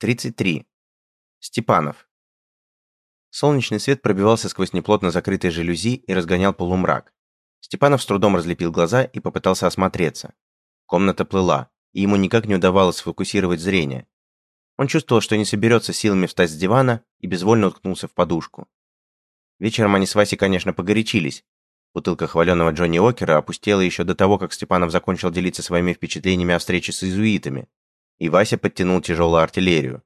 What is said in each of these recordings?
33. Степанов. Солнечный свет пробивался сквозь неплотно закрытые жалюзи и разгонял полумрак. Степанов с трудом разлепил глаза и попытался осмотреться. Комната плыла, и ему никак не удавалось сфокусировать зрение. Он чувствовал, что не соберется силами встать с дивана и безвольно уткнулся в подушку. Вечером они с Васей, конечно, погорячились. Бутылка хваленого Джонни Окера опустела еще до того, как Степанов закончил делиться своими впечатлениями о встрече с иезуитами, и Вася подтянул тяжелую артиллерию.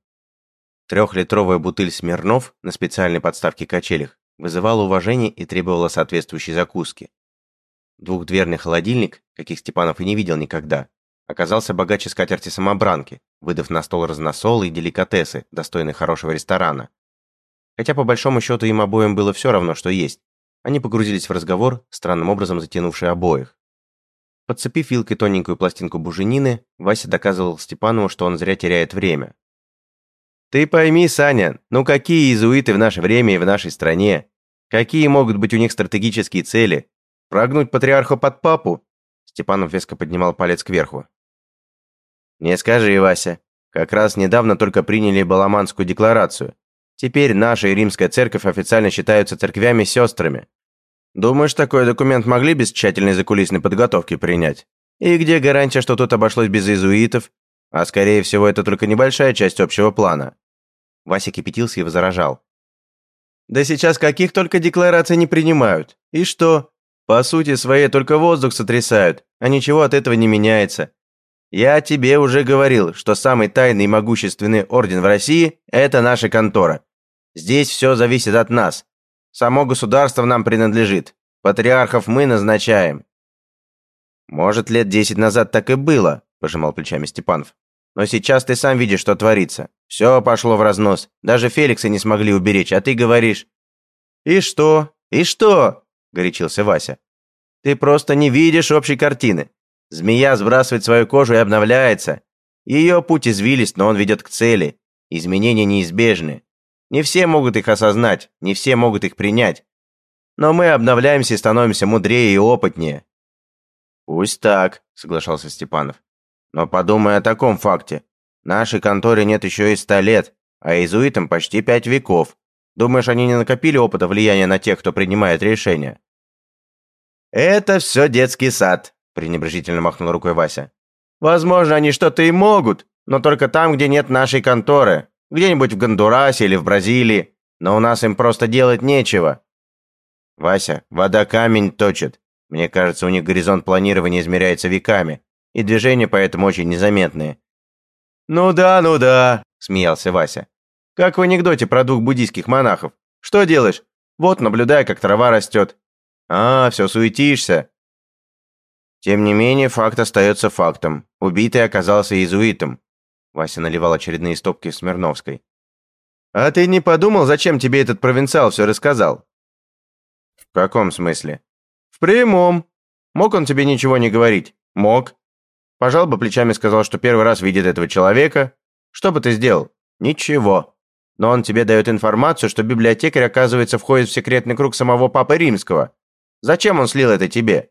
Трехлитровая бутыль Смирнов на специальной подставке качелях вызывала уважение и требовала соответствующей закуски. Двухдверный холодильник, каких Степанов и не видел никогда, оказался богаче скатерти-самобранки, выдав на стол разносолы и деликатесы, достойные хорошего ресторана. Хотя по большому счету им обоим было все равно, что есть. Они погрузились в разговор, странным образом затянувший обоих. Подцепив вилкой тоненькую пластинку буженины, Вася доказывал Степанову, что он зря теряет время. «Ты пойми, Саня, ну какие иезуиты в наше время и в нашей стране? Какие могут быть у них стратегические цели? Прогнуть патриарха под папу?» Степанов веско поднимал палец кверху. «Не скажи, Вася. Как раз недавно только приняли Баламанскую декларацию. Теперь наша и Римская церковь официально считаются церквями-сестрами. Думаешь, такой документ могли без тщательной закулисной подготовки принять? И где гарантия, что тут обошлось без иезуитов? А скорее всего, это только небольшая часть общего плана. Вася кипятился и возражал. Да сейчас каких только деклараций не принимают. И что? По сути своей только воздух сотрясают, а ничего от этого не меняется. Я тебе уже говорил, что самый тайный и могущественный орден в России – это наша контора. Здесь все зависит от нас. Само государство нам принадлежит. Патриархов мы назначаем». «Может, лет десять назад так и было», – пожимал плечами Степанов. «Но сейчас ты сам видишь, что творится. Все пошло в разнос. Даже Феликса не смогли уберечь, а ты говоришь...» «И что? И что?» – горячился Вася. «Ты просто не видишь общей картины. Змея сбрасывает свою кожу и обновляется. Ее путь извилист, но он ведет к цели. Изменения неизбежны. Не все могут их осознать, не все могут их принять. Но мы обновляемся и становимся мудрее и опытнее. Пусть так, соглашался Степанов. Но подумай о таком факте. Нашей конторе нет еще и ста лет, а иезуитам почти пять веков. Думаешь, они не накопили опыта влияния на тех, кто принимает решения? Это все детский сад, пренебрежительно махнул рукой Вася. Возможно, они что-то и могут, но только там, где нет нашей конторы. Где-нибудь в Гондурасе или в Бразилии. Но у нас им просто делать нечего. Вася, вода камень точит. Мне кажется, у них горизонт планирования измеряется веками, и движения поэтому очень незаметные. «Ну да, ну да», – смеялся Вася. «Как в анекдоте про двух буддийских монахов. Что делаешь? Вот, наблюдая, как трава растет. А, все суетишься». Тем не менее, факт остается фактом. Убитый оказался иезуитом. Вася наливал очередные стопки Смирновской. «А ты не подумал, зачем тебе этот провинциал все рассказал?» «В каком смысле?» «В прямом. Мог он тебе ничего не говорить?» «Мог. Пожал бы плечами, сказал, что первый раз видит этого человека. Что бы ты сделал?» «Ничего. Но он тебе дает информацию, что библиотекарь, оказывается, входит в секретный круг самого Папы Римского. Зачем он слил это тебе?»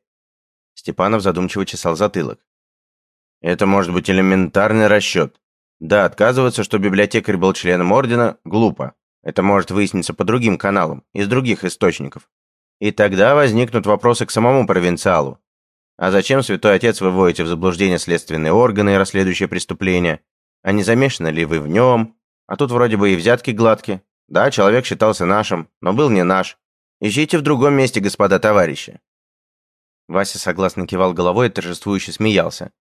Степанов задумчиво чесал затылок. «Это может быть элементарный расчет. Да, отказываться, что библиотекарь был членом ордена, глупо. Это может выясниться по другим каналам, из других источников. И тогда возникнут вопросы к самому провинциалу. А зачем, святой отец, вы в заблуждение следственные органы и расследующие преступления? А не замешаны ли вы в нем? А тут вроде бы и взятки гладки. Да, человек считался нашим, но был не наш. Ищите в другом месте, господа товарищи. Вася согласно кивал головой и торжествующе смеялся.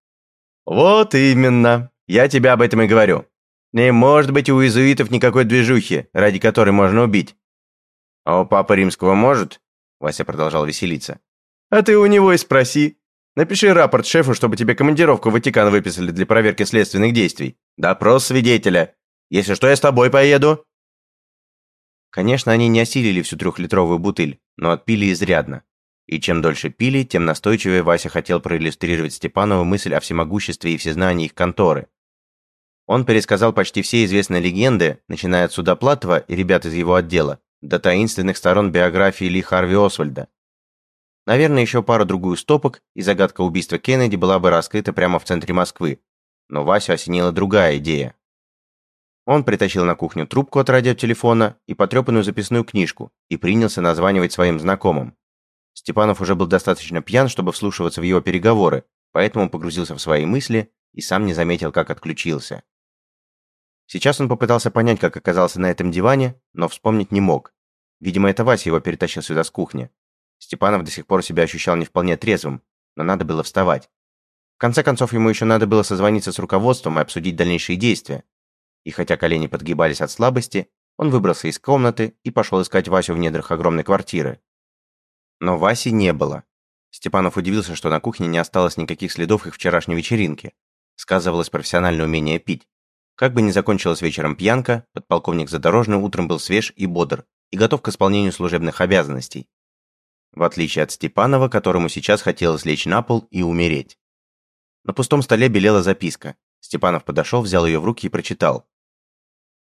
«Вот именно. Я тебе об этом и говорю. Не может быть у иезуитов никакой движухи, ради которой можно убить. А у папы римского может? Вася продолжал веселиться. А ты у него и спроси. Напиши рапорт шефу, чтобы тебе командировку в Ватикан выписали для проверки следственных действий. Допрос свидетеля. Если что, я с тобой поеду. Конечно, они не осилили всю трехлитровую бутыль, но отпили изрядно. И чем дольше пили, тем настойчивее Вася хотел проиллюстрировать Степанову мысль о всемогуществе и всезнании их конторы. Он пересказал почти все известные легенды, начиная от Судоплатова и ребят из его отдела, до таинственных сторон биографии Ли Харви Освальда. Наверное, еще пару-другую стопок, и загадка убийства Кеннеди была бы раскрыта прямо в центре Москвы. Но Васю осенила другая идея. Он притащил на кухню трубку от радиотелефона и потрепанную записную книжку и принялся названивать своим знакомым. Степанов уже был достаточно пьян, чтобы вслушиваться в его переговоры, поэтому погрузился в свои мысли и сам не заметил, как отключился. Сейчас он попытался понять, как оказался на этом диване, но вспомнить не мог. Видимо, это Вася его перетащил сюда с кухни. Степанов до сих пор себя ощущал не вполне трезвым, но надо было вставать. В конце концов, ему еще надо было созвониться с руководством и обсудить дальнейшие действия. И хотя колени подгибались от слабости, он выбрался из комнаты и пошел искать Васю в недрах огромной квартиры. Но Васи не было. Степанов удивился, что на кухне не осталось никаких следов их вчерашней вечеринки. Сказывалось профессиональное умение пить. Как бы ни закончилась вечером пьянка, подполковник Задорожный утром был свеж и бодр и готов к исполнению служебных обязанностей. В отличие от Степанова, которому сейчас хотелось лечь на пол и умереть. На пустом столе белела записка. Степанов подошел, взял ее в руки и прочитал.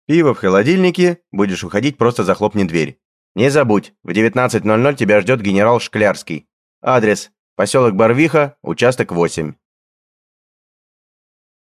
Пиво в холодильнике, будешь уходить, просто захлопни дверь. Не забудь, в 19.00 тебя ждет генерал Шклярский. Адрес. Поселок Барвиха, участок 8.